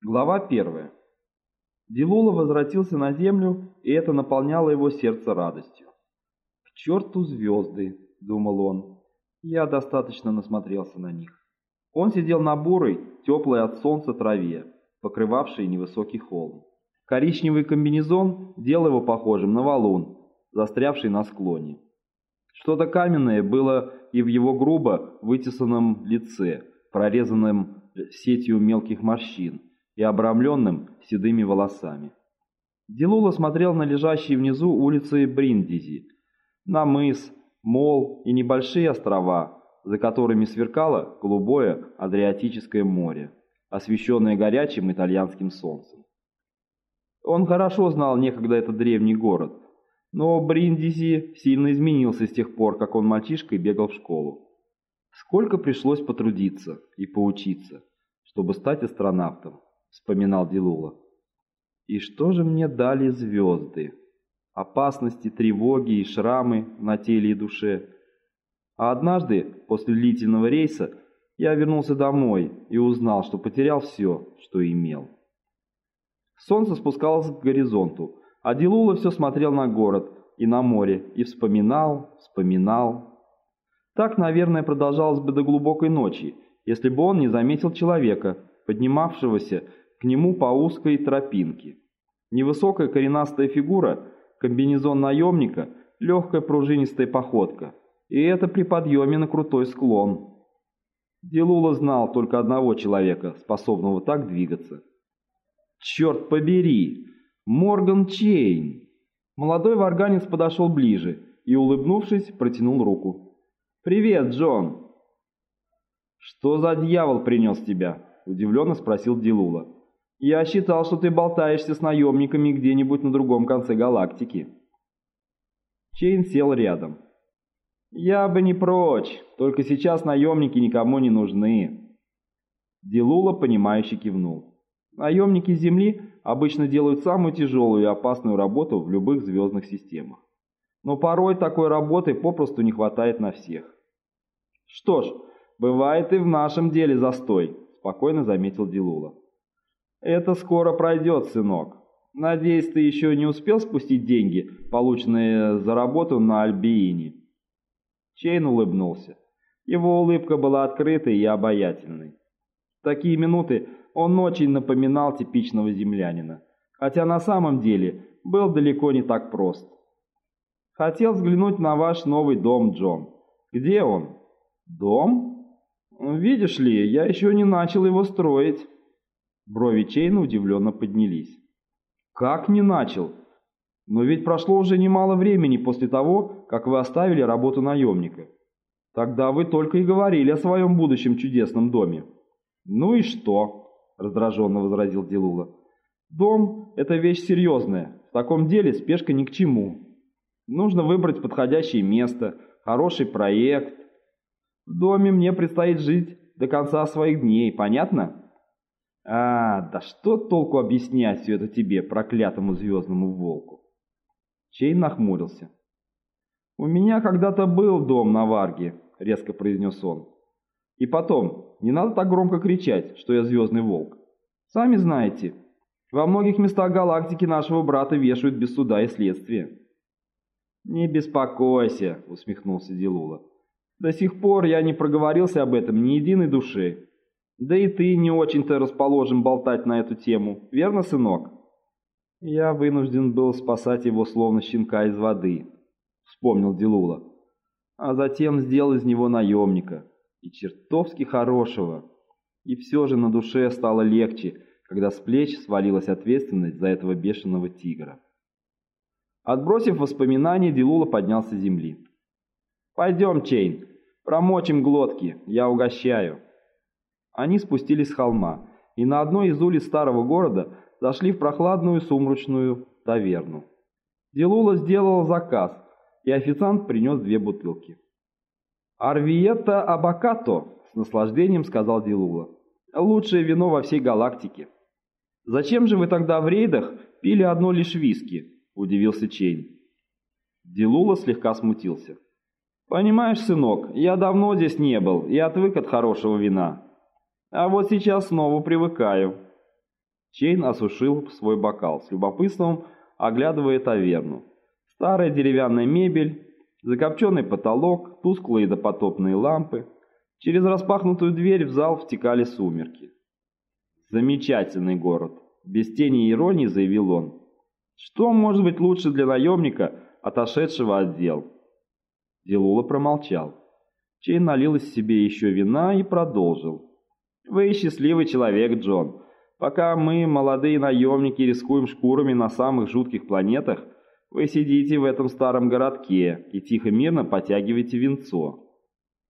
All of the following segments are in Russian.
Глава первая. Дилула возвратился на землю, и это наполняло его сердце радостью. «К черту звезды!» — думал он. «Я достаточно насмотрелся на них». Он сидел на бурой, теплой от солнца траве, покрывавшей невысокий холм. Коричневый комбинезон делал его похожим на валун, застрявший на склоне. Что-то каменное было и в его грубо вытесанном лице, прорезанном сетью мелких морщин и обрамленным седыми волосами. Дилула смотрел на лежащие внизу улицы Бриндизи, на мыс, мол и небольшие острова, за которыми сверкало голубое Адриатическое море, освещенное горячим итальянским солнцем. Он хорошо знал некогда этот древний город, но Бриндизи сильно изменился с тех пор, как он мальчишкой бегал в школу. Сколько пришлось потрудиться и поучиться, чтобы стать астронавтом. — вспоминал Дилула. «И что же мне дали звезды? Опасности, тревоги и шрамы на теле и душе. А однажды, после длительного рейса, я вернулся домой и узнал, что потерял все, что имел». Солнце спускалось к горизонту, а Дилула все смотрел на город и на море и вспоминал, вспоминал. Так, наверное, продолжалось бы до глубокой ночи, если бы он не заметил человека, поднимавшегося к нему по узкой тропинке. Невысокая коренастая фигура, комбинезон наемника, легкая пружинистая походка. И это при подъеме на крутой склон. Делула знал только одного человека, способного так двигаться. «Черт побери! Морган Чейн!» Молодой варганец подошел ближе и, улыбнувшись, протянул руку. «Привет, Джон!» «Что за дьявол принес тебя?» Удивленно спросил Дилула. «Я считал, что ты болтаешься с наемниками где-нибудь на другом конце галактики». Чейн сел рядом. «Я бы не прочь, только сейчас наемники никому не нужны». Дилула, понимающе кивнул. Наемники Земли обычно делают самую тяжелую и опасную работу в любых звездных системах. Но порой такой работы попросту не хватает на всех. Что ж, бывает и в нашем деле застой спокойно заметил Дилула. «Это скоро пройдет, сынок. Надеюсь, ты еще не успел спустить деньги, полученные за работу на Альбиине?» Чейн улыбнулся. Его улыбка была открытой и обаятельной. В такие минуты он очень напоминал типичного землянина, хотя на самом деле был далеко не так прост. «Хотел взглянуть на ваш новый дом, Джон. Где он?» «Дом?» «Видишь ли, я еще не начал его строить». Брови Чейна удивленно поднялись. «Как не начал? Но ведь прошло уже немало времени после того, как вы оставили работу наемника. Тогда вы только и говорили о своем будущем чудесном доме». «Ну и что?» – раздраженно возразил Дилула. «Дом – это вещь серьезная. В таком деле спешка ни к чему. Нужно выбрать подходящее место, хороший проект, в доме мне предстоит жить до конца своих дней, понятно? А, да что толку объяснять все это тебе, проклятому звездному волку? Чейн нахмурился. «У меня когда-то был дом на Варге», — резко произнес он. «И потом, не надо так громко кричать, что я звездный волк. Сами знаете, во многих местах галактики нашего брата вешают без суда и следствия». «Не беспокойся», — усмехнулся Дилула. До сих пор я не проговорился об этом ни единой души. Да и ты не очень-то расположен болтать на эту тему, верно, сынок? Я вынужден был спасать его словно щенка из воды, вспомнил Дилула. А затем сделал из него наемника. И чертовски хорошего. И все же на душе стало легче, когда с плеч свалилась ответственность за этого бешеного тигра. Отбросив воспоминания, Дилула поднялся с земли. «Пойдем, Чейн, промочим глотки, я угощаю». Они спустились с холма и на одной из улиц старого города зашли в прохладную сумрачную таверну. Делула сделал заказ, и официант принес две бутылки. «Арвиетта Абакато», — с наслаждением сказал Делула. «Лучшее вино во всей галактике». «Зачем же вы тогда в рейдах пили одно лишь виски?» — удивился Чейн. Делула слегка смутился. «Понимаешь, сынок, я давно здесь не был и отвык от хорошего вина. А вот сейчас снова привыкаю». Чейн осушил свой бокал, с любопытством оглядывая таверну. Старая деревянная мебель, закопченный потолок, тусклые допотопные лампы. Через распахнутую дверь в зал втекали сумерки. «Замечательный город», — без тени иронии заявил он. «Что может быть лучше для наемника, отошедшего от дел?» Делула промолчал. Чейн налил из себе еще вина и продолжил. «Вы счастливый человек, Джон. Пока мы, молодые наемники, рискуем шкурами на самых жутких планетах, вы сидите в этом старом городке и тихо-мирно потягиваете винцо.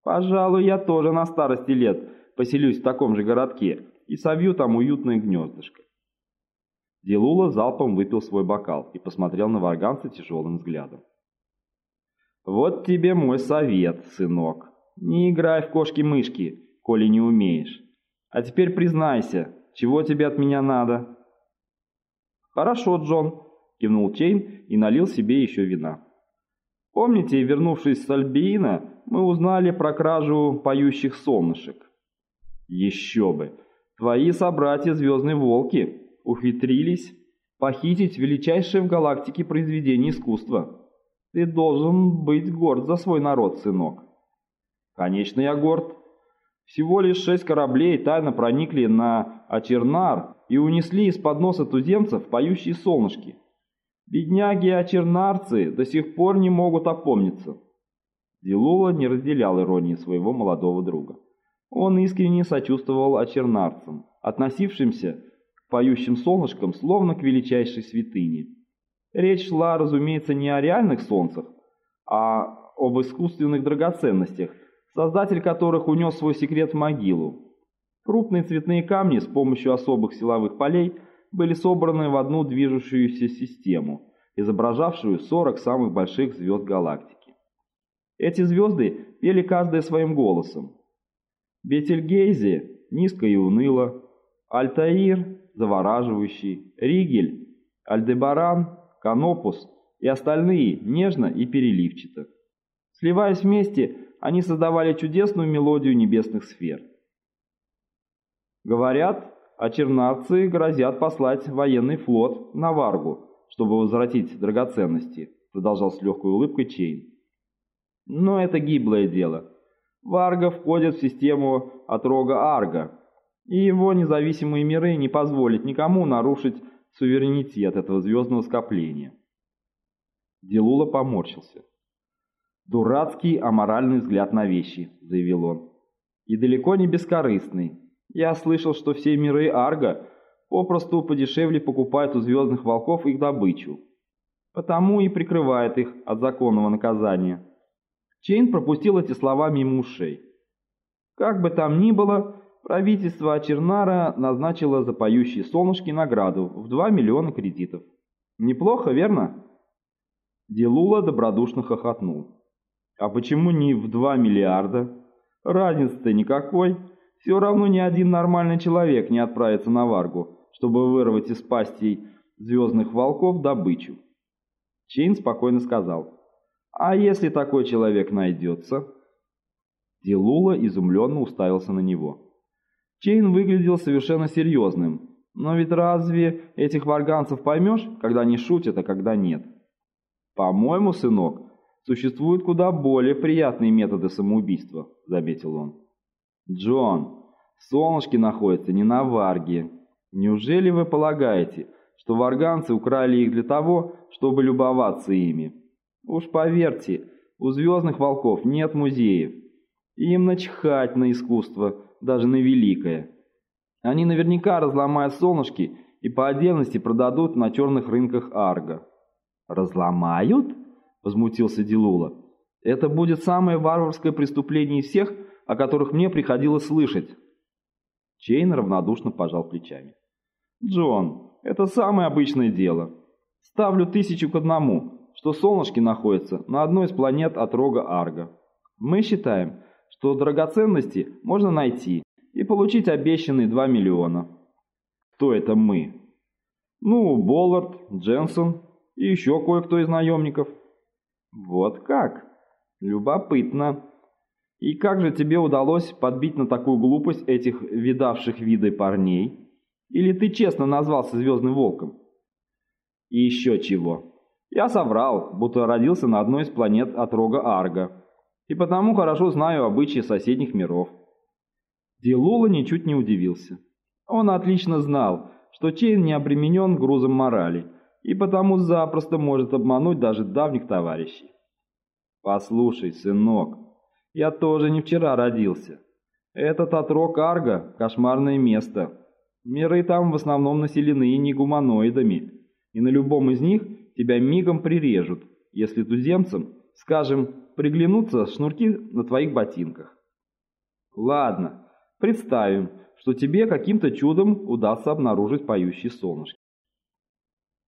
Пожалуй, я тоже на старости лет поселюсь в таком же городке и совью там уютное гнездышко». Делула залпом выпил свой бокал и посмотрел на варганца тяжелым взглядом. «Вот тебе мой совет, сынок. Не играй в кошки-мышки, коли не умеешь. А теперь признайся, чего тебе от меня надо?» «Хорошо, Джон», — кивнул Чейн и налил себе еще вина. «Помните, вернувшись с Альбиина, мы узнали про кражу поющих солнышек?» «Еще бы! Твои собратья Звездные Волки ухитрились похитить величайшее в галактике произведение искусства. Ты должен быть горд за свой народ, сынок». «Конечно, я горд», всего лишь шесть кораблей тайно проникли на Ачернар и унесли из-под носа туземцев поющие солнышки. Бедняги-ачернарцы до сих пор не могут опомниться. Дилула не разделял иронии своего молодого друга. Он искренне сочувствовал ачернарцам, относившимся к поющим солнышкам словно к величайшей святыне. Речь шла, разумеется, не о реальных солнцах, а об искусственных драгоценностях – создатель которых унес свой секрет в могилу. Крупные цветные камни с помощью особых силовых полей были собраны в одну движущуюся систему, изображавшую 40 самых больших звезд галактики. Эти звезды пели каждая своим голосом. Бетельгейзе – низко и уныло, Альтаир – завораживающий, Ригель, Альдебаран, Канопус и остальные нежно и переливчато. Сливаясь вместе, они создавали чудесную мелодию небесных сфер. Говорят, а грозят послать военный флот на Варгу, чтобы возвратить драгоценности, продолжал с легкой улыбкой Чейн. Но это гиблое дело. Варга входит в систему отрога Арга, и его независимые миры не позволят никому нарушить суверенитет этого звездного скопления. Делула поморщился. «Дурацкий аморальный взгляд на вещи», — заявил он. «И далеко не бескорыстный. Я слышал, что все миры Арга попросту подешевле покупают у звездных волков их добычу. Потому и прикрывает их от законного наказания». Чейн пропустил эти слова мимо ушей. Как бы там ни было, правительство Ачернара назначило за поющие солнышки награду в 2 миллиона кредитов. Неплохо, верно? Делула добродушно хохотнул. А почему не в 2 миллиарда? Разницы-то никакой. Все равно ни один нормальный человек не отправится на Варгу, чтобы вырвать из пастей звездных волков добычу. Чейн спокойно сказал. А если такой человек найдется? Дилула изумленно уставился на него. Чейн выглядел совершенно серьезным. Но ведь разве этих варганцев поймешь, когда они шутят, а когда нет? По-моему, сынок, Существуют куда более приятные методы самоубийства», — заметил он. «Джон, солнышки находятся не на Варге. Неужели вы полагаете, что варганцы украли их для того, чтобы любоваться ими? Уж поверьте, у звездных волков нет музеев. Им начхать на искусство, даже на великое. Они наверняка разломают солнышки и по отдельности продадут на черных рынках Арга». «Разломают?» — возмутился Дилула. «Это будет самое варварское преступление из всех, о которых мне приходилось слышать». Чейн равнодушно пожал плечами. «Джон, это самое обычное дело. Ставлю тысячу к одному, что солнышки находятся на одной из планет от рога Арга. Мы считаем, что драгоценности можно найти и получить обещанные 2 миллиона». «Кто это мы?» «Ну, Боллард, Дженсон и еще кое-кто из наемников». «Вот как? Любопытно. И как же тебе удалось подбить на такую глупость этих видавших виды парней?» Или ты честно назвался Звездным Волком? И еще чего. Я соврал, будто родился на одной из планет от рога Арга, и потому хорошо знаю обычаи соседних миров. Дилула ничуть не удивился. Он отлично знал, что Чейн не обременен грузом морали, и потому запросто может обмануть даже давних товарищей. «Послушай, сынок, я тоже не вчера родился. Этот отрок Арга – кошмарное место. Миры там в основном населены не гуманоидами, и на любом из них тебя мигом прирежут, если туземцам, скажем, приглянутся шнурки на твоих ботинках. Ладно, представим, что тебе каким-то чудом удастся обнаружить поющие солнышки.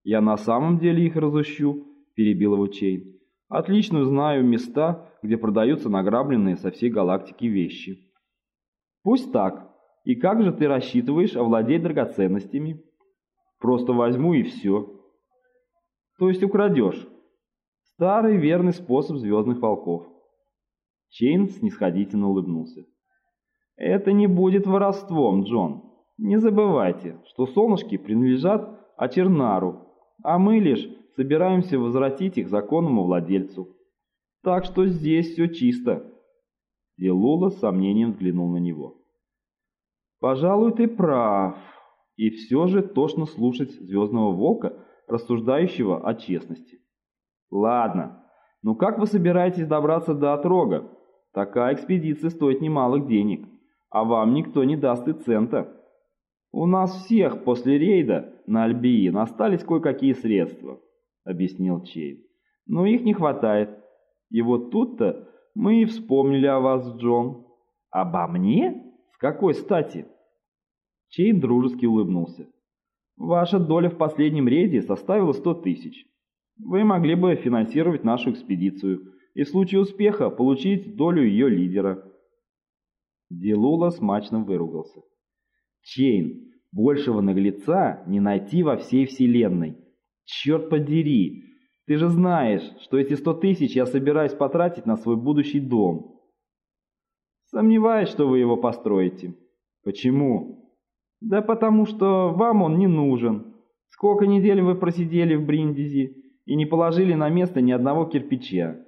«Я на самом деле их разыщу», – перебил его Чейн. «Отлично знаю места, где продаются награбленные со всей галактики вещи». «Пусть так. И как же ты рассчитываешь овладеть драгоценностями?» «Просто возьму и все». «То есть украдешь?» Старый верный способ звездных волков. Чейн снисходительно улыбнулся. Это не будет воровством, Джон. Не забывайте, что солнышки принадлежат Ачернару, а мы лишь собираемся возвратить их законному владельцу. Так что здесь все чисто. Делула с сомнением взглянул на него. Пожалуй, ты прав. И все же тошно слушать Звездного Волка, рассуждающего о честности. Ладно, ну как вы собираетесь добраться до Отрога? Такая экспедиция стоит немалых денег а вам никто не даст и цента. У нас всех после рейда на Альбиин остались кое-какие средства, объяснил Чейн. Но их не хватает. И вот тут-то мы и вспомнили о вас, Джон. Обо мне? С какой стати? Чейн дружески улыбнулся. Ваша доля в последнем рейде составила сто тысяч. Вы могли бы финансировать нашу экспедицию и в случае успеха получить долю ее лидера. Делула смачно выругался. «Чейн, большего наглеца не найти во всей вселенной. Черт подери, ты же знаешь, что эти сто тысяч я собираюсь потратить на свой будущий дом». «Сомневаюсь, что вы его построите». «Почему?» «Да потому что вам он не нужен. Сколько недель вы просидели в Бриндизи и не положили на место ни одного кирпича.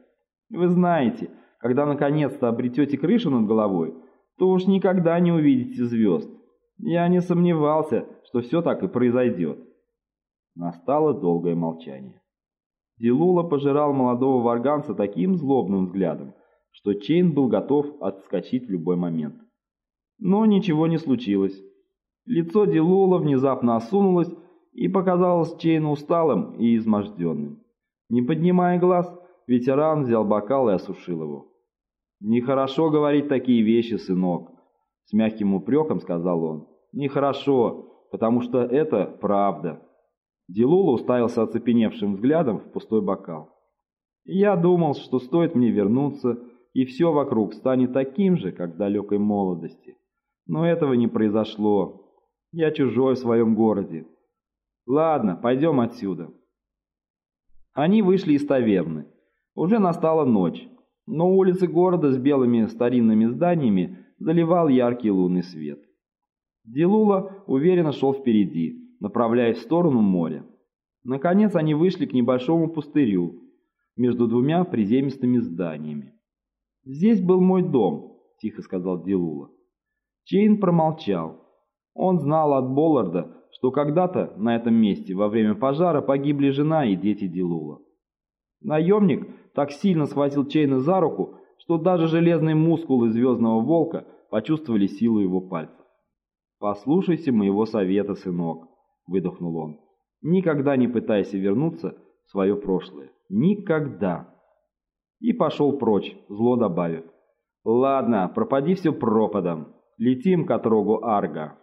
Вы знаете, когда наконец-то обретете крышу над головой, то уж никогда не увидите звезд. Я не сомневался, что все так и произойдет. Настало долгое молчание. Дилула пожирал молодого варганца таким злобным взглядом, что Чейн был готов отскочить в любой момент. Но ничего не случилось. Лицо Дилула внезапно осунулось и показалось Чейну усталым и изможденным. Не поднимая глаз, ветеран взял бокал и осушил его. «Нехорошо говорить такие вещи, сынок», — с мягким упреком сказал он. «Нехорошо, потому что это правда». Дилула уставился оцепеневшим взглядом в пустой бокал. «Я думал, что стоит мне вернуться, и все вокруг станет таким же, как в далекой молодости. Но этого не произошло. Я чужой в своем городе. Ладно, пойдем отсюда». Они вышли из таверны. Уже настала ночь но улицы города с белыми старинными зданиями заливал яркий лунный свет. Дилула уверенно шел впереди, направляясь в сторону моря. Наконец они вышли к небольшому пустырю между двумя приземистыми зданиями. «Здесь был мой дом», — тихо сказал Дилула. Чейн промолчал. Он знал от Болларда, что когда-то на этом месте во время пожара погибли жена и дети Дилула. Наемник так сильно схватил Чейна за руку, что даже железные мускулы Звездного Волка почувствовали силу его пальцев. «Послушайся моего совета, сынок», — выдохнул он. «Никогда не пытайся вернуться в свое прошлое. Никогда!» И пошел прочь, зло добавив. «Ладно, пропади все пропадом. Летим к отрогу Арга».